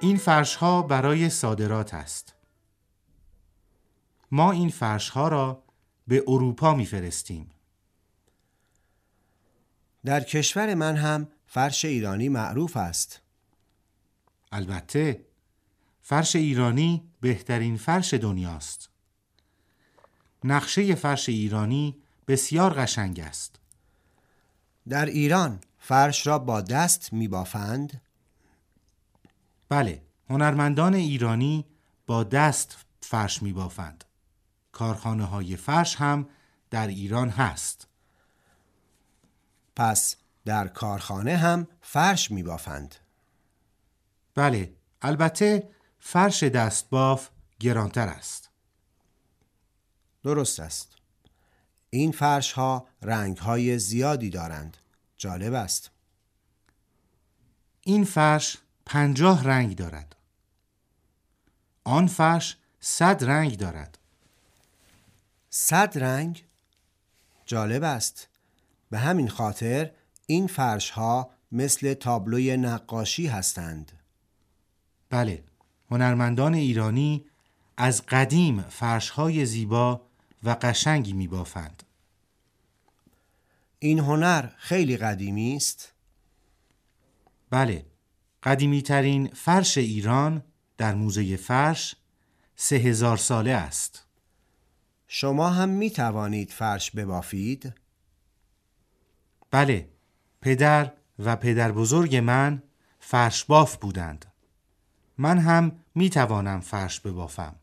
این فرش ها برای صادرات است. ما این فرش ها را به اروپا میفرستیم. در کشور من هم فرش ایرانی معروف است. البته فرش ایرانی بهترین فرش دنیاست. نقشه فرش ایرانی بسیار قشنگ است. در ایران فرش را با دست می بافند؟ بله، هنرمندان ایرانی با دست فرش می بافند. کارخانه های فرش هم در ایران هست. پس در کارخانه هم فرش می بافند. بله، البته فرش دستباف گرانتر است. درست است. این فرش ها رنگ های زیادی دارند. جالب است. این فرش پنجاه رنگ دارد. آن فرش صد رنگ دارد. صد رنگ؟ جالب است. به همین خاطر این فرش ها مثل تابلوی نقاشی هستند. بله، هنرمندان ایرانی از قدیم فرش های زیبا و قشنگی می بافند. این هنر خیلی قدیمی است؟ بله، قدیمی ترین فرش ایران در موزه فرش سه هزار ساله است. شما هم می توانید فرش ببافید؟ بله، پدر و پدر بزرگ من فرش باف بودند. من هم می توانم فرش ببافم.